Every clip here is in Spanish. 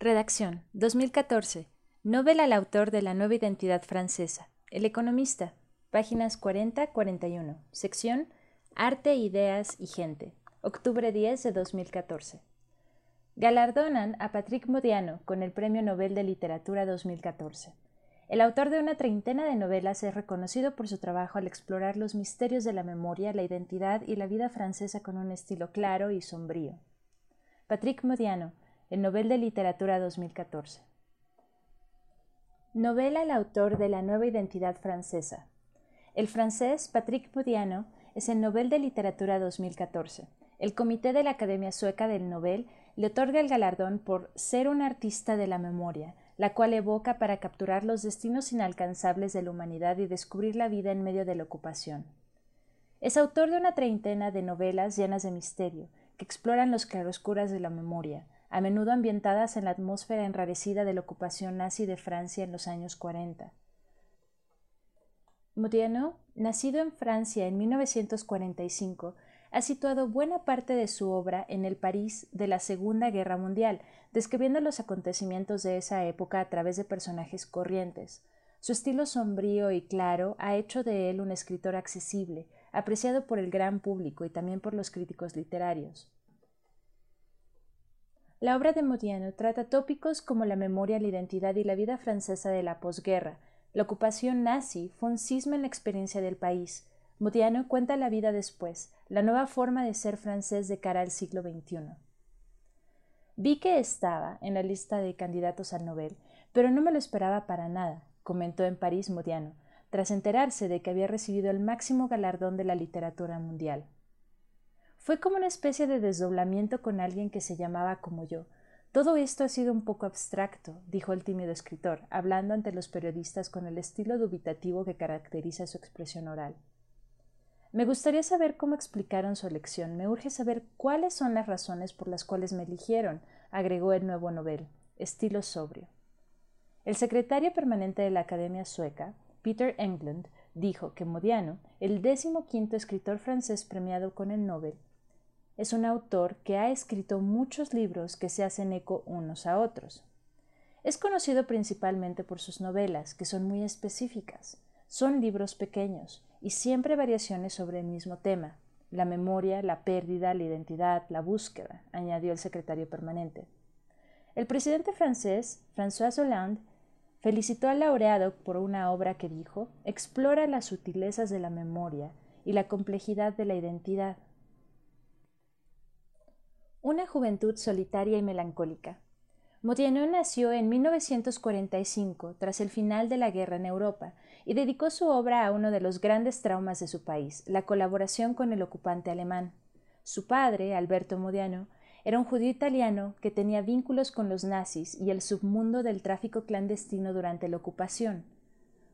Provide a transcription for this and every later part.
Redacción 2014. Novela al autor de la nueva identidad francesa. El economista. Páginas 40-41. Sección Arte, Ideas y Gente. Octubre 10 de 2014. Galardonan a Patrick Modiano con el Premio Nobel de Literatura 2014. El autor de una treintena de novelas es reconocido por su trabajo al explorar los misterios de la memoria, la identidad y la vida francesa con un estilo claro y sombrío. Patrick Modiano, el Nobel de Literatura 2014. Novela al autor de la nueva identidad francesa. El francés Patrick Modiano es el Nobel de Literatura 2014. El Comité de la Academia Sueca del Nobel le otorga el galardón por ser un artista de la memoria, la cual evoca para capturar los destinos inalcanzables de la humanidad y descubrir la vida en medio de la ocupación. Es autor de una treintena de novelas llenas de misterio, que exploran los claroscuras de la memoria, a menudo ambientadas en la atmósfera enrarecida de la ocupación nazi de Francia en los años 40. Modiano, nacido en Francia en 1945, ha situado buena parte de su obra en el París de la Segunda Guerra Mundial, describiendo los acontecimientos de esa época a través de personajes corrientes. Su estilo sombrío y claro ha hecho de él un escritor accesible, apreciado por el gran público y también por los críticos literarios. La obra de Modiano trata tópicos como la memoria, la identidad y la vida francesa de la posguerra. La ocupación nazi fue un cisma en la experiencia del país. Modiano cuenta la vida después, la nueva forma de ser francés de cara al siglo XXI. Vi que estaba en la lista de candidatos al Nobel, pero no me lo esperaba para nada, comentó en París Modiano, tras enterarse de que había recibido el máximo galardón de la literatura mundial. Fue como una especie de desdoblamiento con alguien que se llamaba como yo. Todo esto ha sido un poco abstracto, dijo el tímido escritor, hablando ante los periodistas con el estilo dubitativo que caracteriza su expresión oral. Me gustaría saber cómo explicaron su elección. Me urge saber cuáles son las razones por las cuales me eligieron, agregó el nuevo novel, estilo sobrio. El secretario permanente de la Academia Sueca, Peter Englund, dijo que Modiano, el décimo quinto escritor francés premiado con el Nobel, es un autor que ha escrito muchos libros que se hacen eco unos a otros. Es conocido principalmente por sus novelas, que son muy específicas. Son libros pequeños y siempre variaciones sobre el mismo tema, la memoria, la pérdida, la identidad, la búsqueda, añadió el secretario permanente. El presidente francés, François Hollande, felicitó al laureado por una obra que dijo explora las sutilezas de la memoria y la complejidad de la identidad una juventud solitaria y melancólica. Modiano nació en 1945, tras el final de la guerra en Europa, y dedicó su obra a uno de los grandes traumas de su país, la colaboración con el ocupante alemán. Su padre, Alberto Modiano, era un judío italiano que tenía vínculos con los nazis y el submundo del tráfico clandestino durante la ocupación.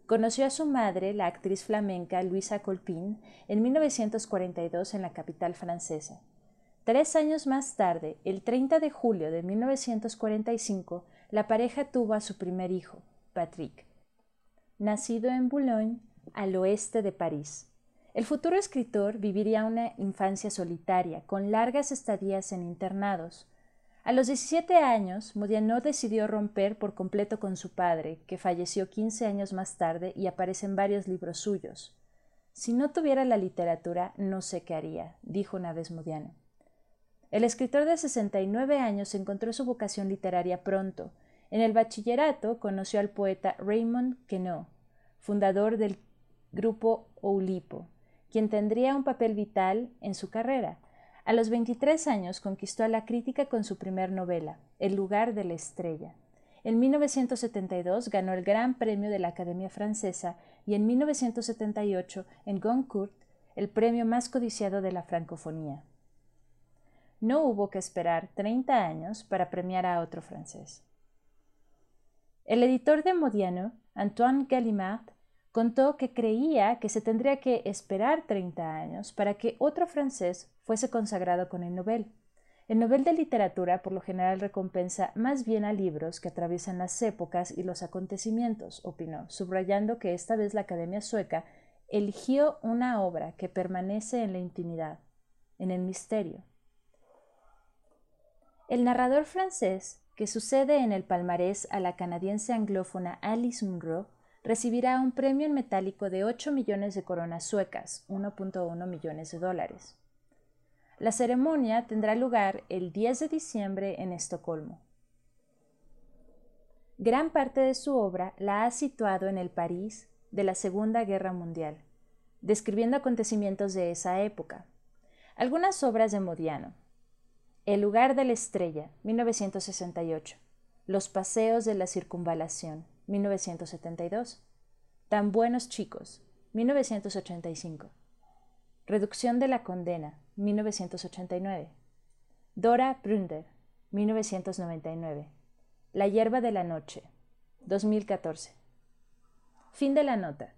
Conoció a su madre, la actriz flamenca Luisa Colpin, en 1942 en la capital francesa. Tres años más tarde, el 30 de julio de 1945, la pareja tuvo a su primer hijo, Patrick, nacido en Boulogne, al oeste de París. El futuro escritor viviría una infancia solitaria, con largas estadías en internados. A los 17 años, Modiano decidió romper por completo con su padre, que falleció 15 años más tarde y aparece en varios libros suyos. Si no tuviera la literatura, no sé qué haría, dijo una vez Modiano. El escritor de 69 años encontró su vocación literaria pronto. En el bachillerato conoció al poeta Raymond Queneau, fundador del grupo Oulipo, quien tendría un papel vital en su carrera. A los 23 años conquistó a la crítica con su primer novela, El lugar de la estrella. En 1972 ganó el Gran Premio de la Academia Francesa y en 1978 en Goncourt el premio más codiciado de la francofonía no hubo que esperar 30 años para premiar a otro francés. El editor de Modiano, Antoine Gallimard, contó que creía que se tendría que esperar 30 años para que otro francés fuese consagrado con el Nobel. El Nobel de Literatura por lo general recompensa más bien a libros que atraviesan las épocas y los acontecimientos, opinó, subrayando que esta vez la Academia Sueca eligió una obra que permanece en la intimidad, en el misterio, el narrador francés que sucede en el palmarés a la canadiense anglófona Alice Munro, recibirá un premio en metálico de 8 millones de coronas suecas, 1.1 millones de dólares. La ceremonia tendrá lugar el 10 de diciembre en Estocolmo. Gran parte de su obra la ha situado en el París de la Segunda Guerra Mundial, describiendo acontecimientos de esa época. Algunas obras de Modiano. El lugar de la estrella, 1968. Los paseos de la circunvalación, 1972. Tan buenos chicos, 1985. Reducción de la condena, 1989. Dora Bründer, 1999. La hierba de la noche, 2014. Fin de la nota.